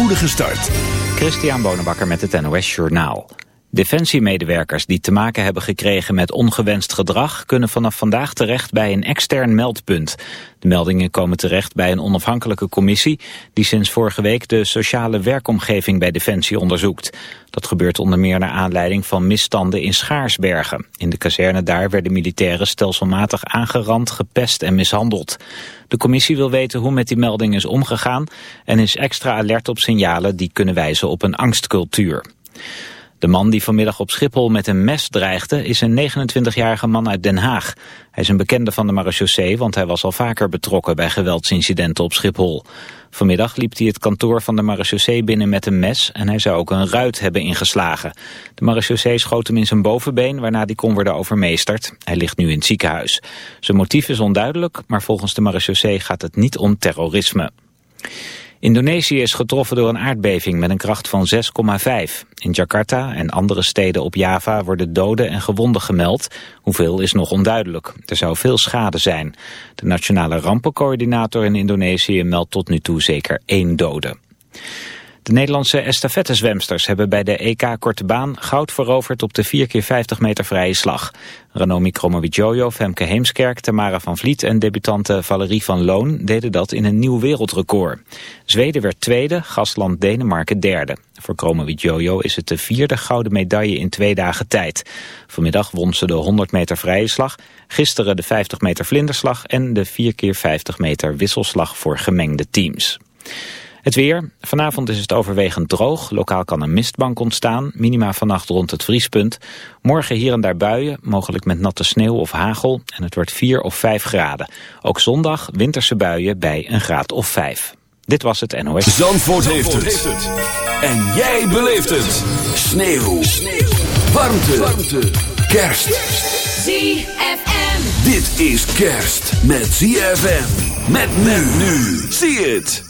spoedige start. Christian Bonenbakker met het NOS Journaal. Defensiemedewerkers die te maken hebben gekregen met ongewenst gedrag... kunnen vanaf vandaag terecht bij een extern meldpunt. De meldingen komen terecht bij een onafhankelijke commissie... die sinds vorige week de sociale werkomgeving bij Defensie onderzoekt. Dat gebeurt onder meer naar aanleiding van misstanden in Schaarsbergen. In de kazerne daar werden militairen stelselmatig aangerand, gepest en mishandeld. De commissie wil weten hoe met die melding is omgegaan... en is extra alert op signalen die kunnen wijzen op een angstcultuur. De man die vanmiddag op Schiphol met een mes dreigde is een 29-jarige man uit Den Haag. Hij is een bekende van de marechaussee, want hij was al vaker betrokken bij geweldsincidenten op Schiphol. Vanmiddag liep hij het kantoor van de marechaussee binnen met een mes en hij zou ook een ruit hebben ingeslagen. De marechaussee schoot hem in zijn bovenbeen, waarna die kon worden overmeesterd. Hij ligt nu in het ziekenhuis. Zijn motief is onduidelijk, maar volgens de marechaussee gaat het niet om terrorisme. Indonesië is getroffen door een aardbeving met een kracht van 6,5. In Jakarta en andere steden op Java worden doden en gewonden gemeld. Hoeveel is nog onduidelijk. Er zou veel schade zijn. De nationale rampencoördinator in Indonesië meldt tot nu toe zeker één dode. De Nederlandse estafettezwemsters hebben bij de EK Korte Baan goud veroverd op de 4x50 meter vrije slag. Ranomi Kromowidjojo, Femke Heemskerk, Tamara van Vliet en debutante Valerie van Loon deden dat in een nieuw wereldrecord. Zweden werd tweede, gastland Denemarken derde. Voor Kromowidjojo is het de vierde gouden medaille in twee dagen tijd. Vanmiddag won ze de 100 meter vrije slag, gisteren de 50 meter vlinderslag en de 4x50 meter wisselslag voor gemengde teams. Het weer. Vanavond is het overwegend droog. Lokaal kan een mistbank ontstaan. Minima vannacht rond het vriespunt. Morgen hier en daar buien, mogelijk met natte sneeuw of hagel. En het wordt 4 of 5 graden. Ook zondag winterse buien bij een graad of 5. Dit was het NOS. Zandvoort, heeft, het. En jij beleeft het. Sneeuw. sneeuw. Warmte. Warmte. Kerst. ZFM. Dit is kerst met ZFM. Met men nu. Zie het.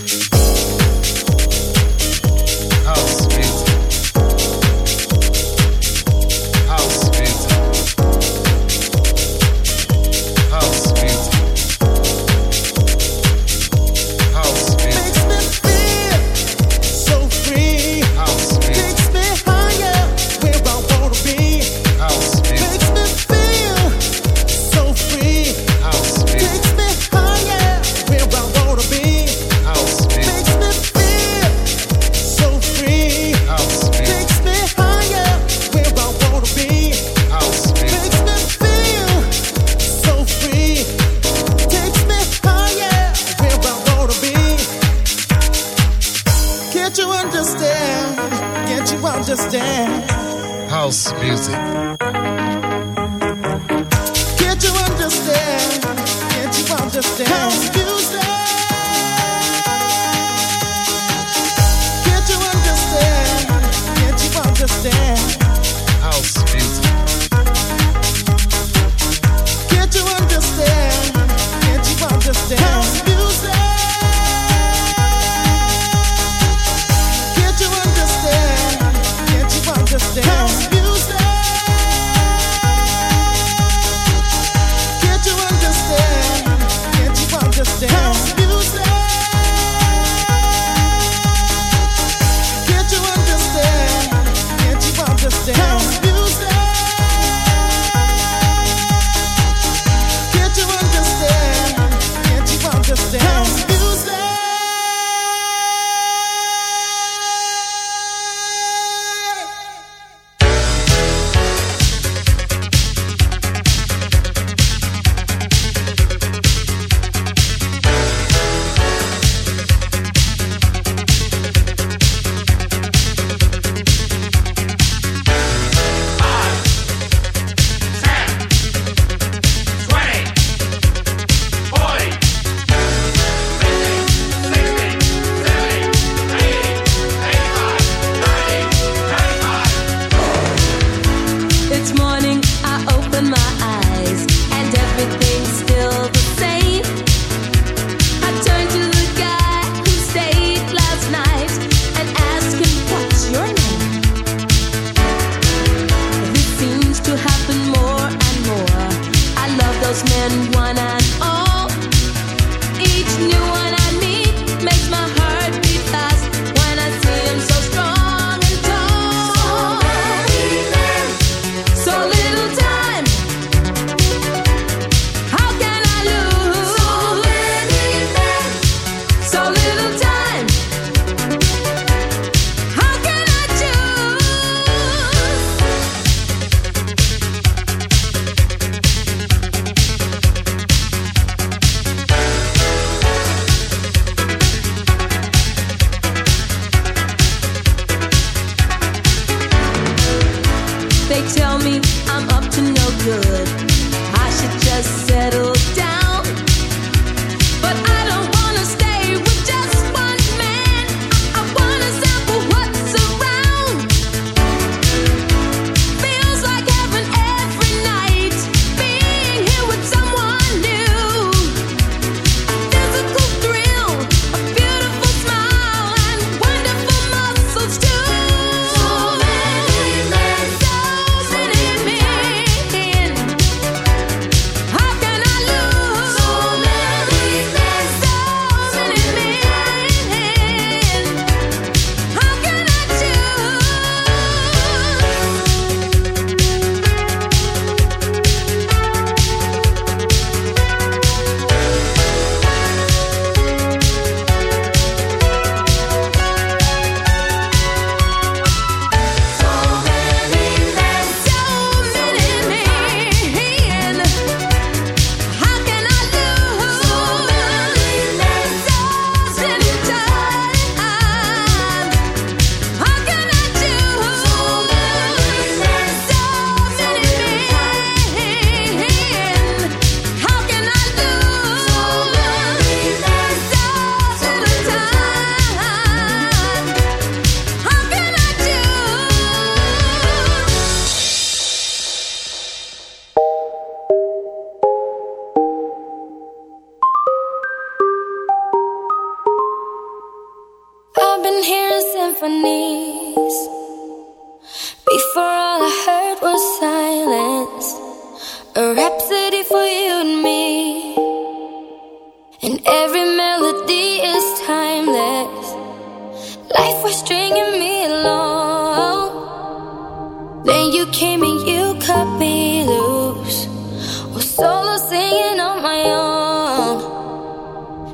my own.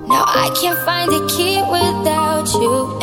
Now I can't find the key without you.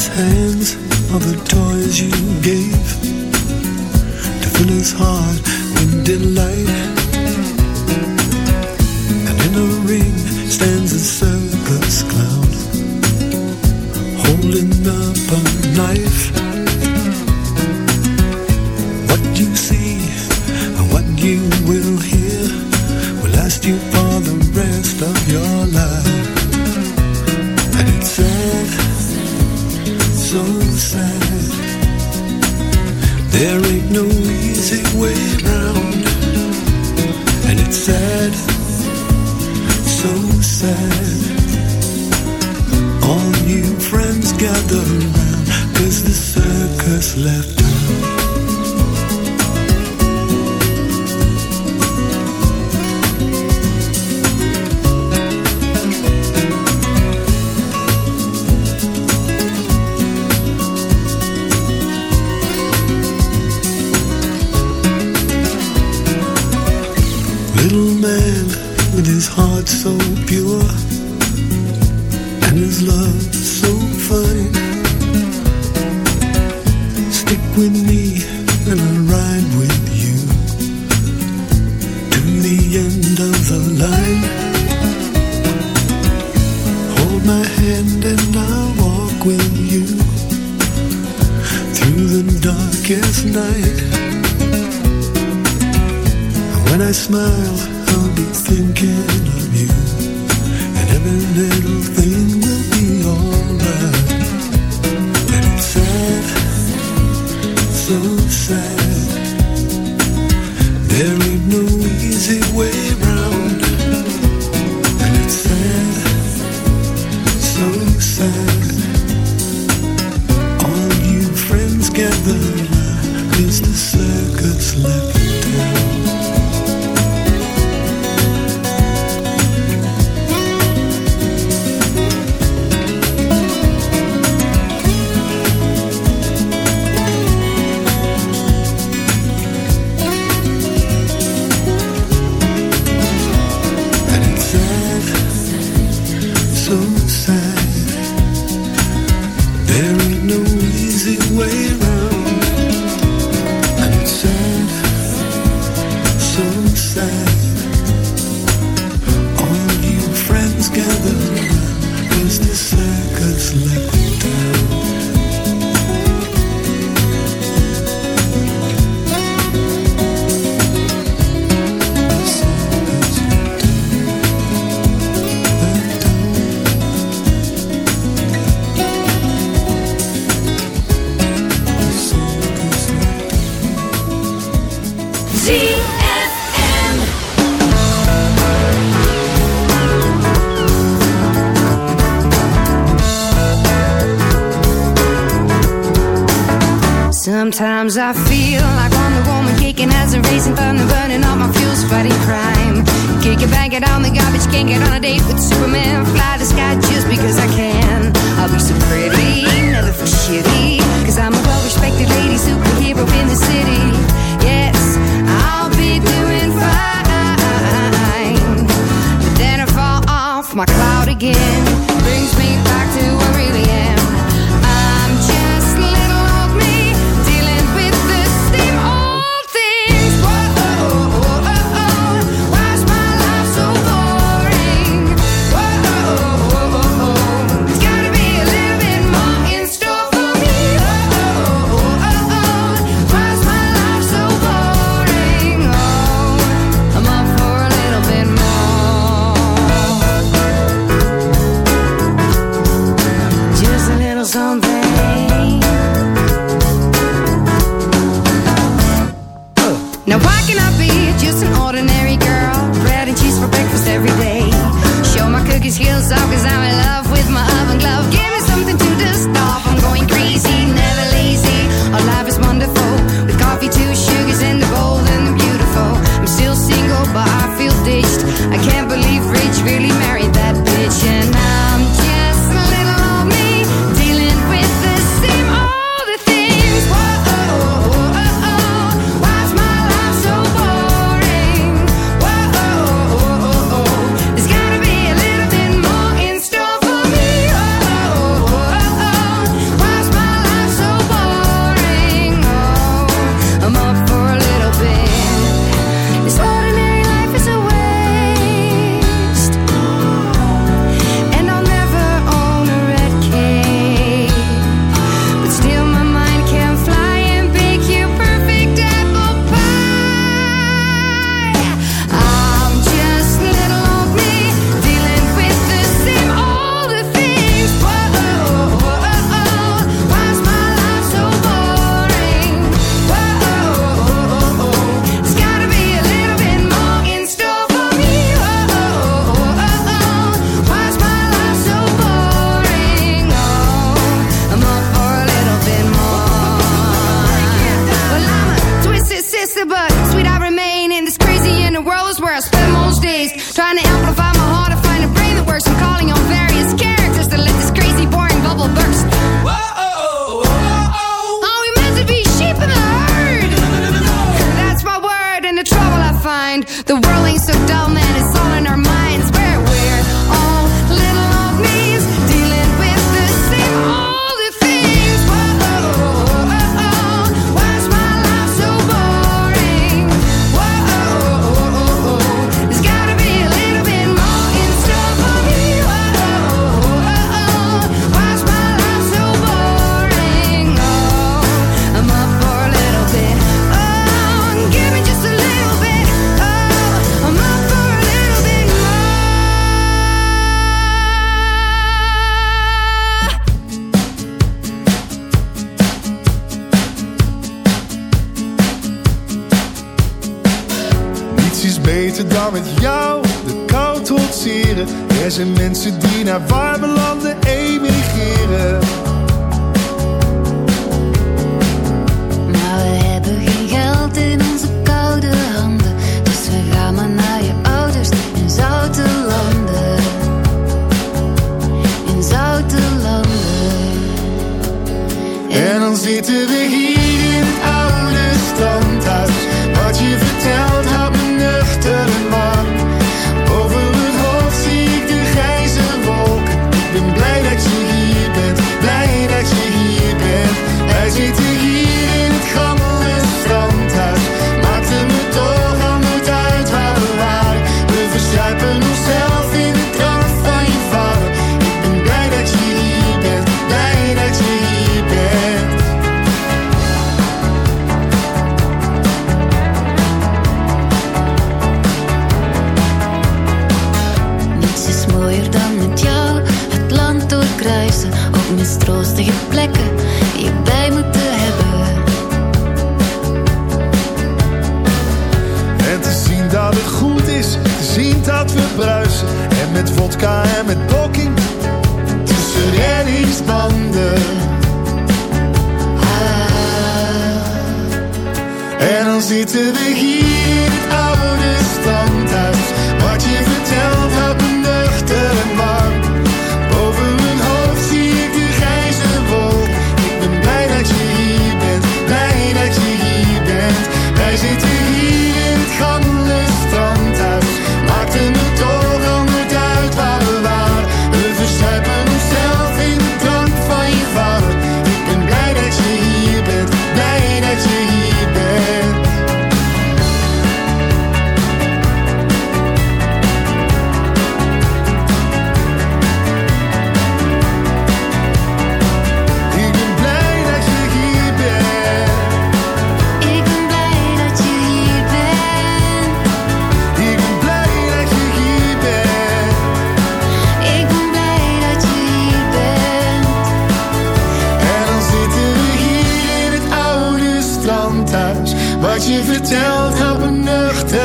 His hands of the toys you gave to fill his heart with delight. And in a ring stands a There ain't no easy way